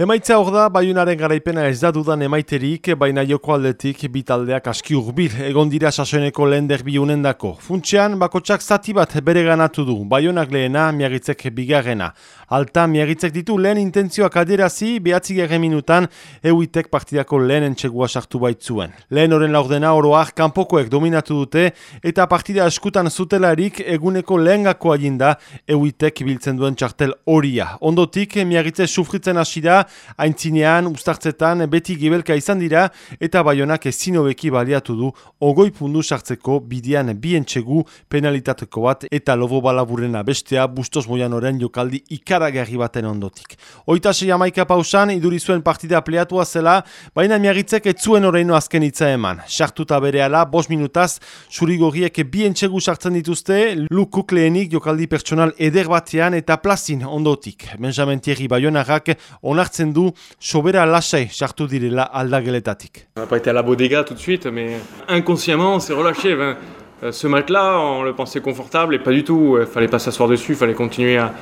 Emaitza hor da, baiunaren garaipena ez da dudan emaiterik, baina joko aldetik bitaldeak aski urbil, egon dira sasoeneko lehen derbi unendako. Funtsean, bakotsak zati bat bere ganatu du, baiunak lehena, miagitzek bigarrena. Alta, miagitzek ditu lehen intentzioak aderazi, behatzi garen minutan, euitek partidako lehen entxegua sartu baitzuen. Lehen oren laurdena oroak kanpokoek dominatu dute, eta partida eskutan zutelarik eguneko lehen gako aginda, euitek biltzen duen txartel horia. Ondotik, miagitze sufritzen hasi da, haintzinean, ustartzetan, beti gibelka izan dira, eta baionak ezinobeki baliatu du, ogoi pundu sartzeko bidian bientxegu penalitateko bat, eta lobo balaburena bestea, bustos moianoren jokaldi ikaragarri baten ondotik. Oita sei amaika pausan, iduri zuen partida pleatua zela, baina miagitzek ez zuen oreino azken hitza eman. Sartuta bere ala, bos minutaz, surigorriek bientxegu sartzen dituzte, lukuk lehenik jokaldi pertsonal eder batean eta plazin ondotik. Benjamin Thierry Bayonarrak onar du. On n'a pas été à la bodega tout de suite, mais inconsciemment, on s'est relâché. Ben, ce match-là, on le pensait confortable et pas du tout. Il fallait pas s'asseoir dessus, il fallait continuer à,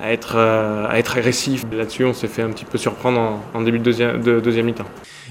à être, à être agressif. Là-dessus, on s'est fait un petit peu surprendre en, en début de deuxième, de, deuxième mi-temps.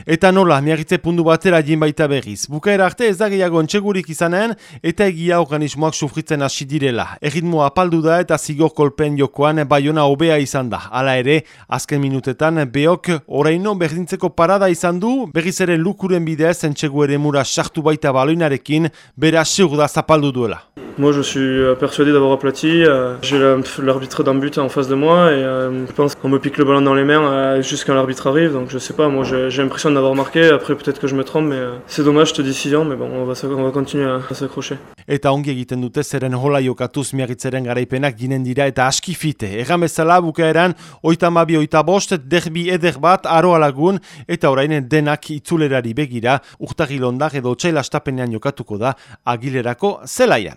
Eta nola, miagitze pundu batera jin baita berriz. Bukaera arte ez da gehiago entxegurik izanen, eta egia organismoak sufritzen hasi direla. Erritmoa apaldu da eta zigor kolpen jokoan baiona hobea izan da. Hala ere, azken minutetan, beok oraino berdintzeko parada izan du, berriz ere lukuren bidez entxegu ere mura sartu baita baloinarekin, bera segur da zapaldu duela. Moi, je suis euh, persuadé d'avoir aplati. Euh, j'ai l'arbitre d'un but en face de moi et euh, je pense qu'on me pique le ballon dans les mains jusqu'à l'arbitre arrive. Donc, je sais pas, moi, j'ai l'impression d'avoir marqué. Après, peut-être que je me trompe, mais c'est dommage cette décision. Mais bon, on va, on va continuer à, s'accrocher. Eta ongi egiten dute zeren hola jokatuz miagitzeren garaipenak ginen dira eta askifite. Egan bezala bukaeran, oita mabi oita bost, derbi eder bat, aroa lagun, eta orain denak itzulerari begira, urtagilondak edo txaila estapenean jokatuko da agilerako zelaian.